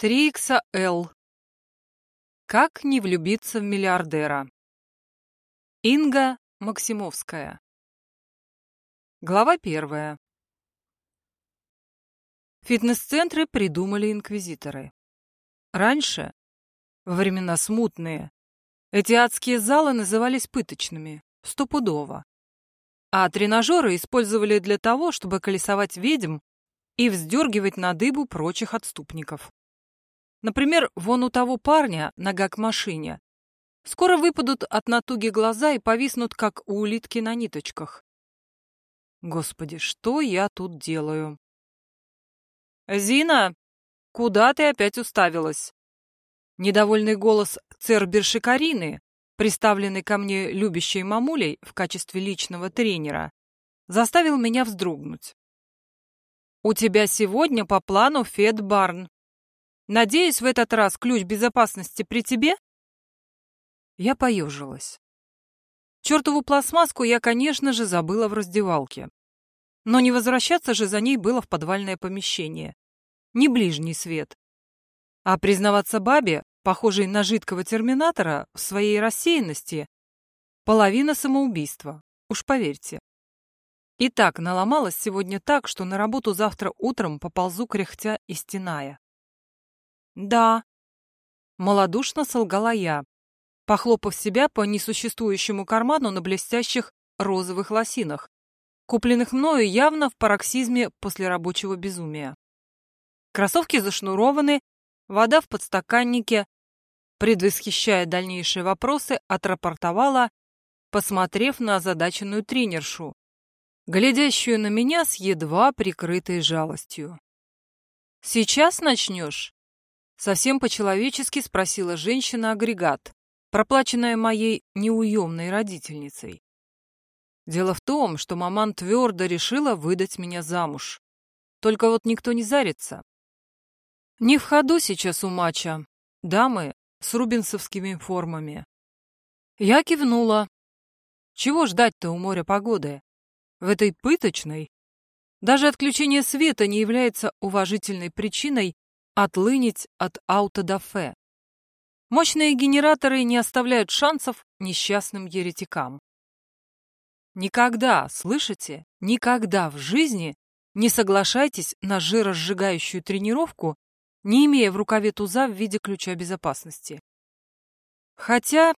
3 Л. Как не влюбиться в миллиардера? Инга Максимовская. Глава первая. Фитнес-центры придумали инквизиторы. Раньше, во времена смутные, эти адские залы назывались пыточными, стопудово. А тренажеры использовали для того, чтобы колесовать ведьм и вздергивать на дыбу прочих отступников. Например, вон у того парня нога к машине. Скоро выпадут от натуги глаза и повиснут, как у улитки на ниточках. Господи, что я тут делаю? «Зина, куда ты опять уставилась?» Недовольный голос церберши Карины, приставленный ко мне любящей мамулей в качестве личного тренера, заставил меня вздрогнуть. «У тебя сегодня по плану Фед Барн. Надеюсь, в этот раз ключ безопасности при тебе?» Я поежилась. Чертову пластмасску я, конечно же, забыла в раздевалке. Но не возвращаться же за ней было в подвальное помещение. Не ближний свет. А признаваться бабе, похожей на жидкого терминатора, в своей рассеянности, половина самоубийства, уж поверьте. И так наломалась сегодня так, что на работу завтра утром поползу кряхтя и стеная. «Да», — малодушно солгала я, похлопав себя по несуществующему карману на блестящих розовых лосинах, купленных мною явно в пароксизме после рабочего безумия. Кроссовки зашнурованы, вода в подстаканнике. Предвосхищая дальнейшие вопросы, отрапортовала, посмотрев на озадаченную тренершу, глядящую на меня с едва прикрытой жалостью. «Сейчас начнешь?» Совсем по-человечески спросила женщина-агрегат, проплаченная моей неуемной родительницей. Дело в том, что маман твердо решила выдать меня замуж. Только вот никто не зарится. Не в ходу сейчас у матча. Дамы с рубинсовскими формами. Я кивнула. Чего ждать-то у моря погоды? В этой пыточной? Даже отключение света не является уважительной причиной отлынить от аутодафе. Мощные генераторы не оставляют шансов несчастным еретикам. Никогда, слышите, никогда в жизни не соглашайтесь на жиросжигающую тренировку, не имея в рукаве туза в виде ключа безопасности. Хотя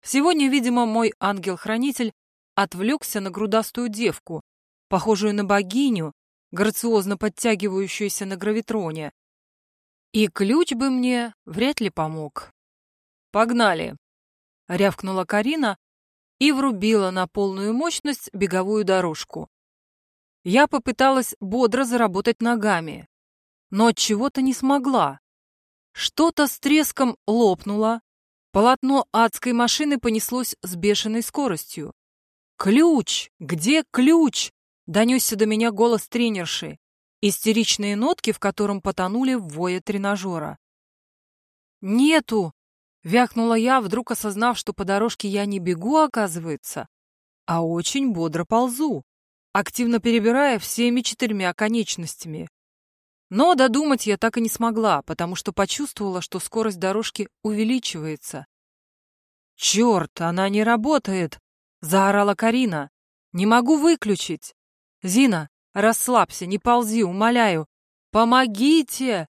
сегодня, видимо, мой ангел-хранитель отвлекся на грудастую девку, похожую на богиню, грациозно подтягивающуюся на гравитроне, и ключ бы мне вряд ли помог. «Погнали!» — рявкнула Карина и врубила на полную мощность беговую дорожку. Я попыталась бодро заработать ногами, но от чего-то не смогла. Что-то с треском лопнуло, полотно адской машины понеслось с бешеной скоростью. «Ключ! Где ключ?» — донесся до меня голос тренерши истеричные нотки, в котором потонули в вое тренажера. «Нету!» — вякнула я, вдруг осознав, что по дорожке я не бегу, оказывается, а очень бодро ползу, активно перебирая всеми четырьмя конечностями. Но додумать я так и не смогла, потому что почувствовала, что скорость дорожки увеличивается. «Черт, она не работает!» — заорала Карина. «Не могу выключить!» «Зина, Расслабься, не ползи, умоляю. Помогите!»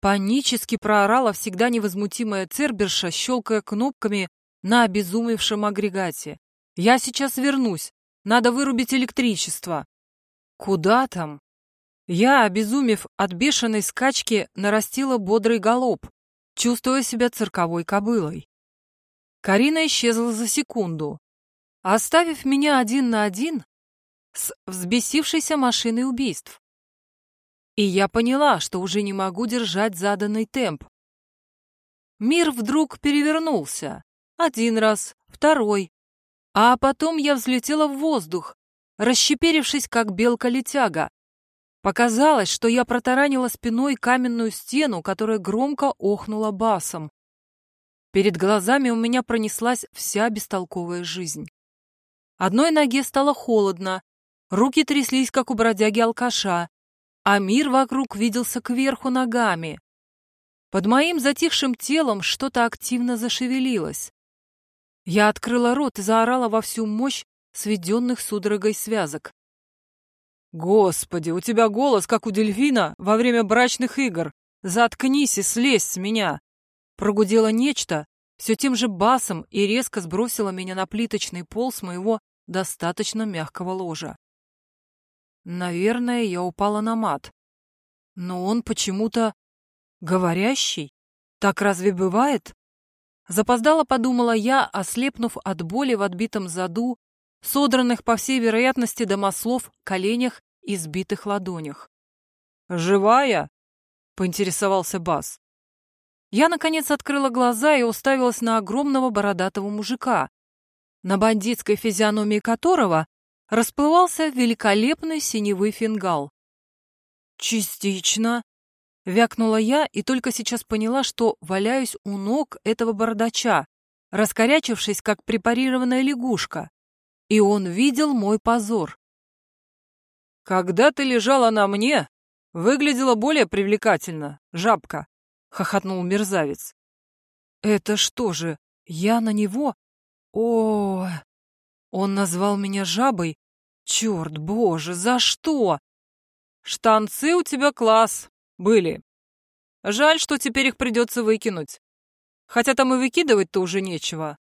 Панически проорала всегда невозмутимая Церберша, щелкая кнопками на обезумевшем агрегате. «Я сейчас вернусь. Надо вырубить электричество». «Куда там?» Я, обезумев от бешеной скачки, нарастила бодрый галоп, чувствуя себя цирковой кобылой. Карина исчезла за секунду. Оставив меня один на один, с взбесившейся машиной убийств. И я поняла, что уже не могу держать заданный темп. Мир вдруг перевернулся. Один раз, второй. А потом я взлетела в воздух, расщеперившись, как белка-летяга. Показалось, что я протаранила спиной каменную стену, которая громко охнула басом. Перед глазами у меня пронеслась вся бестолковая жизнь. Одной ноге стало холодно, Руки тряслись, как у бродяги-алкаша, а мир вокруг виделся кверху ногами. Под моим затихшим телом что-то активно зашевелилось. Я открыла рот и заорала во всю мощь сведенных судорогой связок. «Господи, у тебя голос, как у дельфина во время брачных игр! Заткнись и слезь с меня!» Прогудело нечто, все тем же басом и резко сбросило меня на плиточный пол с моего достаточно мягкого ложа. Наверное, я упала на мат. Но он почему-то говорящий. Так разве бывает? Запоздала подумала я, ослепнув от боли в отбитом заду, содранных, по всей вероятности, до маслов, коленях и сбитых ладонях. «Живая?» — поинтересовался Бас. Я, наконец, открыла глаза и уставилась на огромного бородатого мужика, на бандитской физиономии которого расплывался великолепный синевый фингал. «Частично», — вякнула я и только сейчас поняла, что валяюсь у ног этого бородача, раскорячившись, как препарированная лягушка. И он видел мой позор. «Когда ты лежала на мне, выглядела более привлекательно, жабка», — хохотнул мерзавец. «Это что же, я на него? О, он назвал меня жабой? Черт, боже, за что? Штанцы у тебя класс. Были. Жаль, что теперь их придется выкинуть. Хотя там и выкидывать-то уже нечего.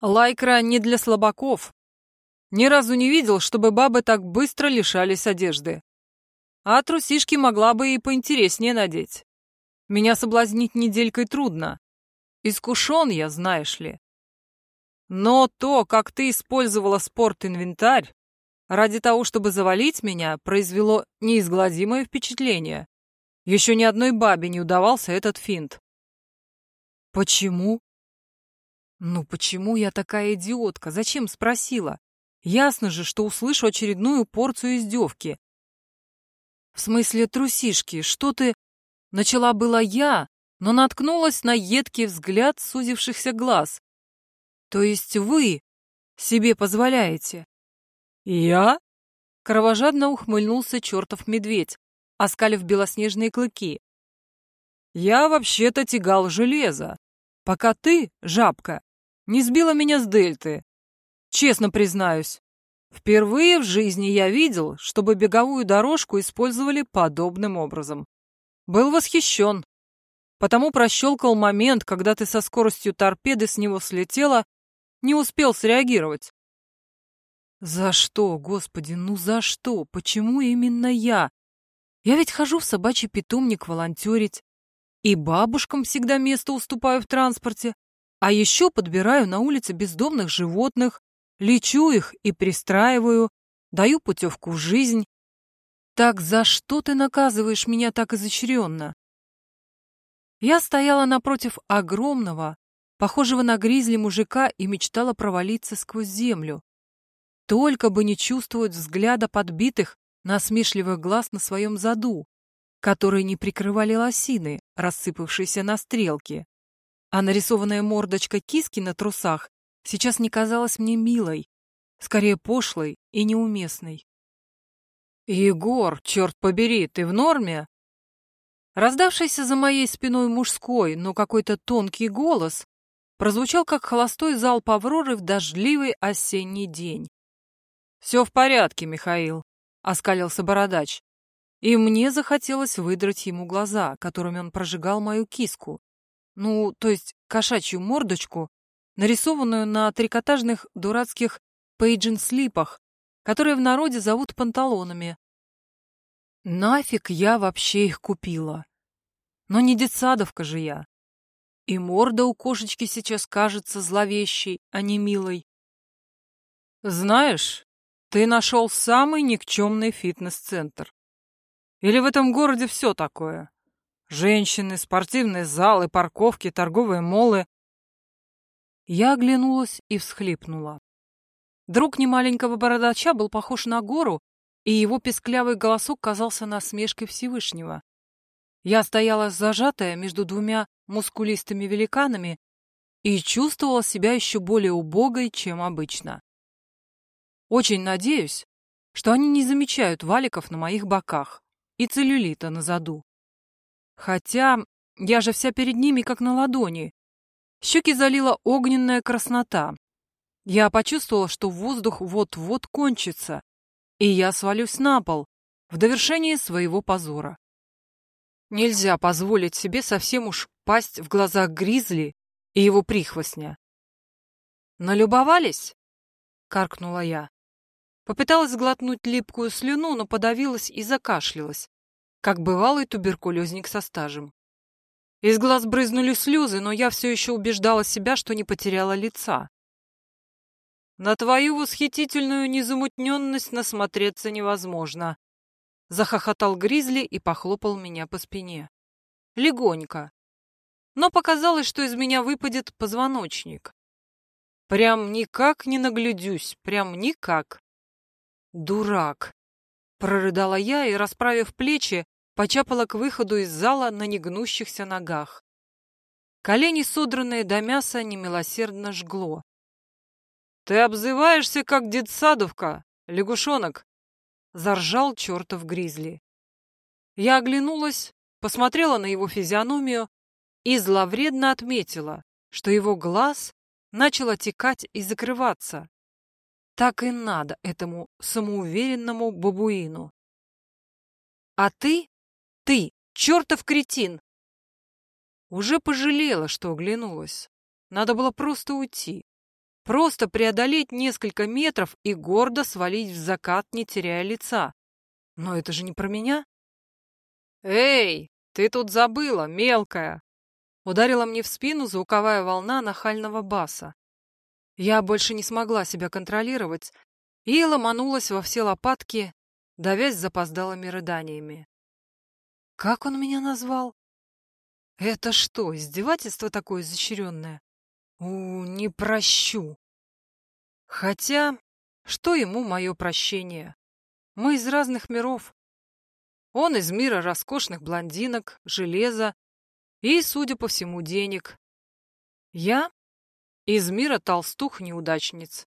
Лайкра не для слабаков. Ни разу не видел, чтобы бабы так быстро лишались одежды. А трусишки могла бы и поинтереснее надеть. Меня соблазнить неделькой трудно. Искушен я, знаешь ли. Но то, как ты использовала спорт-инвентарь, ради того, чтобы завалить меня, произвело неизгладимое впечатление. Еще ни одной бабе не удавался этот финт. Почему? Ну почему я такая идиотка? Зачем спросила? Ясно же, что услышу очередную порцию издевки. В смысле трусишки, что ты... Начала была я, но наткнулась на едкий взгляд сузившихся глаз. То есть вы себе позволяете? Я? Кровожадно ухмыльнулся чертов медведь, оскалив белоснежные клыки. Я вообще-то тягал железо, пока ты, жабка, не сбила меня с дельты. Честно признаюсь, впервые в жизни я видел, чтобы беговую дорожку использовали подобным образом. Был восхищен. Потому прощелкал момент, когда ты со скоростью торпеды с него слетела не успел среагировать. За что, господи, ну за что? Почему именно я? Я ведь хожу в собачий питомник волонтерить. И бабушкам всегда место уступаю в транспорте. А еще подбираю на улице бездомных животных, лечу их и пристраиваю, даю путевку в жизнь. Так за что ты наказываешь меня так изощренно? Я стояла напротив огромного, похожего на гризли мужика, и мечтала провалиться сквозь землю. Только бы не чувствовать взгляда подбитых, насмешливых глаз на своем заду, которые не прикрывали лосины, рассыпавшиеся на стрелки. А нарисованная мордочка киски на трусах сейчас не казалась мне милой, скорее пошлой и неуместной. «Егор, черт побери, ты в норме?» Раздавшийся за моей спиной мужской, но какой-то тонкий голос прозвучал, как холостой залп Авроры в дождливый осенний день. «Все в порядке, Михаил», — оскалился бородач. И мне захотелось выдрать ему глаза, которыми он прожигал мою киску. Ну, то есть кошачью мордочку, нарисованную на трикотажных дурацких пейджин-слипах, которые в народе зовут панталонами. Нафиг я вообще их купила? Но не детсадовка же я. И морда у кошечки сейчас кажется зловещей, а не милой. Знаешь, ты нашел самый никчемный фитнес-центр. Или в этом городе все такое? Женщины, спортивные залы, парковки, торговые молы. Я оглянулась и всхлипнула. Друг немаленького бородача был похож на гору, и его песклявый голосок казался насмешкой Всевышнего. Я стояла зажатая между двумя мускулистыми великанами и чувствовала себя еще более убогой, чем обычно. Очень надеюсь, что они не замечают валиков на моих боках и целлюлита на заду. Хотя Я же вся перед ними, как на ладони. Щеки залила огненная краснота. Я почувствовала, что воздух вот-вот кончится, и я свалюсь на пол в довершение своего позора. Нельзя позволить себе совсем уж пасть в глазах Гризли и его прихвостня. «Налюбовались?» — каркнула я. Попыталась глотнуть липкую слюну, но подавилась и закашлялась, как бывалый туберкулезник со стажем. Из глаз брызнули слезы, но я все еще убеждала себя, что не потеряла лица. «На твою восхитительную незамутненность насмотреться невозможно», — захохотал Гризли и похлопал меня по спине. Легонько. Но показалось, что из меня выпадет позвоночник. Прям никак не наглядюсь, прям никак. Дурак. Прорыдала я и, расправив плечи, почапала к выходу из зала на негнущихся ногах. Колени, содранные до мяса, немилосердно жгло. «Ты обзываешься, как детсадовка, лягушонок!» — заржал чертов гризли. Я оглянулась, посмотрела на его физиономию и зловредно отметила, что его глаз начал отекать и закрываться. Так и надо этому самоуверенному бабуину. А ты ты, чертов кретин!» Уже пожалела, что оглянулась. Надо было просто уйти. Просто преодолеть несколько метров и гордо свалить в закат, не теряя лица. Но это же не про меня. «Эй, ты тут забыла, мелкая!» Ударила мне в спину звуковая волна нахального баса. Я больше не смогла себя контролировать и ломанулась во все лопатки, давясь запоздалыми рыданиями. Как он меня назвал? Это что, издевательство такое изощренное? У, не прощу. Хотя, что ему мое прощение? Мы из разных миров. Он из мира роскошных блондинок, железа и, судя по всему, денег. Я из мира толстух-неудачниц.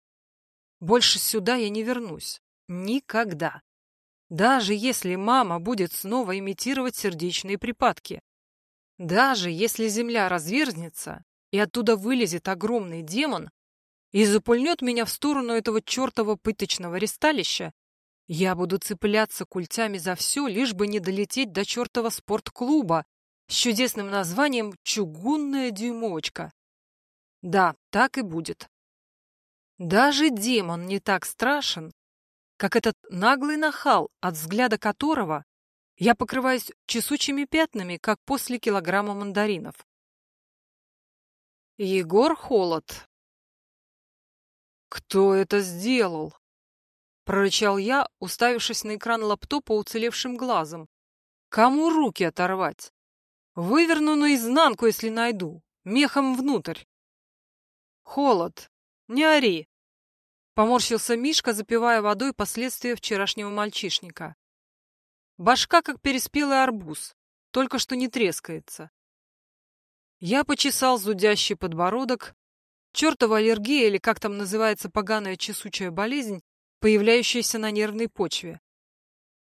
Больше сюда я не вернусь. Никогда. Даже если мама будет снова имитировать сердечные припадки. Даже если земля разверзнется, и оттуда вылезет огромный демон и запульнет меня в сторону этого чертова пыточного ресталища, я буду цепляться культями за все, лишь бы не долететь до чертова спортклуба с чудесным названием «Чугунная дюймовочка». Да, так и будет. Даже демон не так страшен, как этот наглый нахал, от взгляда которого я покрываюсь чесучими пятнами, как после килограмма мандаринов. Егор Холод. «Кто это сделал?» — прорычал я, уставившись на экран лаптопа уцелевшим глазом. «Кому руки оторвать? Выверну наизнанку, если найду, мехом внутрь». «Холод, не ори!» Поморщился Мишка, запивая водой последствия вчерашнего мальчишника. Башка, как переспелый арбуз, только что не трескается. Я почесал зудящий подбородок. Чертова аллергия, или как там называется поганая чесучая болезнь, появляющаяся на нервной почве.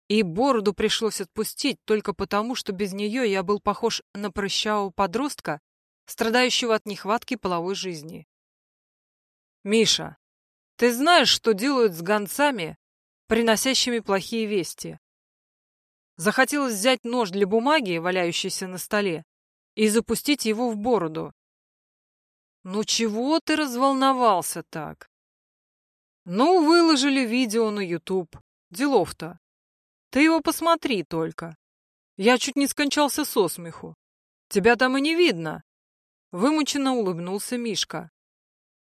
И бороду пришлось отпустить только потому, что без нее я был похож на прыщавого подростка, страдающего от нехватки половой жизни. «Миша, ты знаешь, что делают с гонцами, приносящими плохие вести? Захотелось взять нож для бумаги, валяющийся на столе, и запустить его в бороду. Ну чего ты разволновался так? Ну, выложили видео на YouTube. Делов-то. Ты его посмотри только. Я чуть не скончался со смеху. Тебя там и не видно. Вымученно улыбнулся Мишка.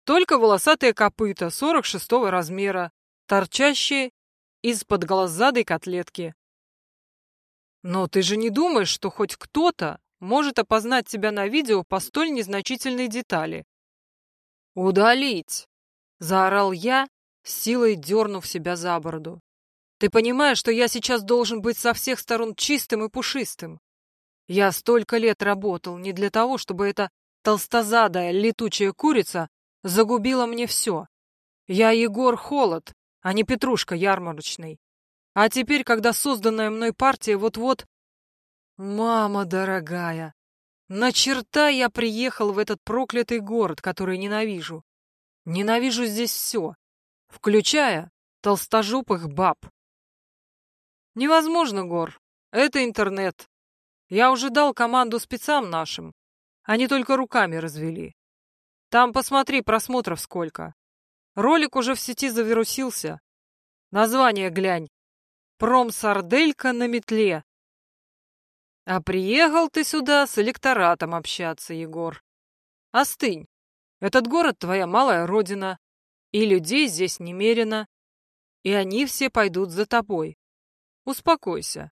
Только волосатые копыта 46-го размера, торчащие из-под глазадой котлетки. Но ты же не думаешь, что хоть кто-то может опознать тебя на видео по столь незначительной детали? «Удалить!» — заорал я, силой дернув себя за бороду. «Ты понимаешь, что я сейчас должен быть со всех сторон чистым и пушистым? Я столько лет работал не для того, чтобы эта толстозадая летучая курица загубила мне все. Я Егор Холод, а не Петрушка ярмарочный. А теперь, когда созданная мной партия вот-вот... Мама дорогая, На черта я приехал в этот проклятый город, который ненавижу. Ненавижу здесь все, включая толстожопых баб. Невозможно, Гор. Это интернет. Я уже дал команду спецам нашим. Они только руками развели. Там посмотри, просмотров сколько. Ролик уже в сети завирусился. Название глянь. Промсарделька на метле. А приехал ты сюда с электоратом общаться, Егор. Остынь. Этот город твоя малая родина, и людей здесь немерено, и они все пойдут за тобой. Успокойся.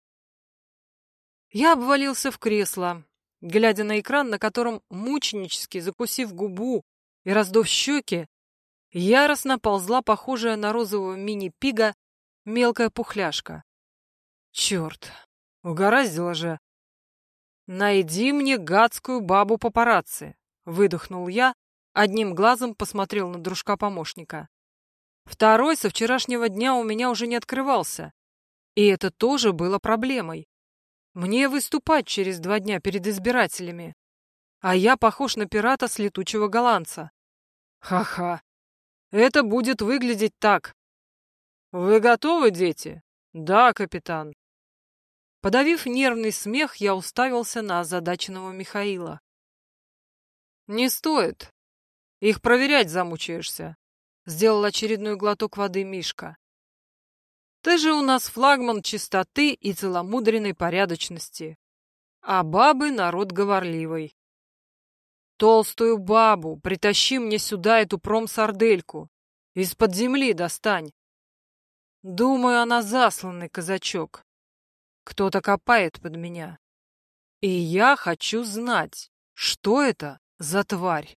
Я обвалился в кресло, глядя на экран, на котором, мученически закусив губу и раздув щеки, яростно ползла похожая на розового мини-пига мелкая пухляшка. Черт, угораздило же. «Найди мне гадскую бабу папарацци», — выдохнул я, одним глазом посмотрел на дружка-помощника. Второй со вчерашнего дня у меня уже не открывался, и это тоже было проблемой. Мне выступать через два дня перед избирателями, а я похож на пирата с летучего голландца. Ха-ха. Это будет выглядеть так. Вы готовы, дети? Да, капитан. Подавив нервный смех, я уставился на озадаченного Михаила. «Не стоит. Их проверять замучаешься», — сделал очередной глоток воды Мишка. «Ты же у нас флагман чистоты и целомудренной порядочности, а бабы — народ говорливый. Толстую бабу, притащи мне сюда эту промсардельку, из-под земли достань. Думаю, она засланный казачок. Кто-то копает под меня. И я хочу знать, что это за тварь.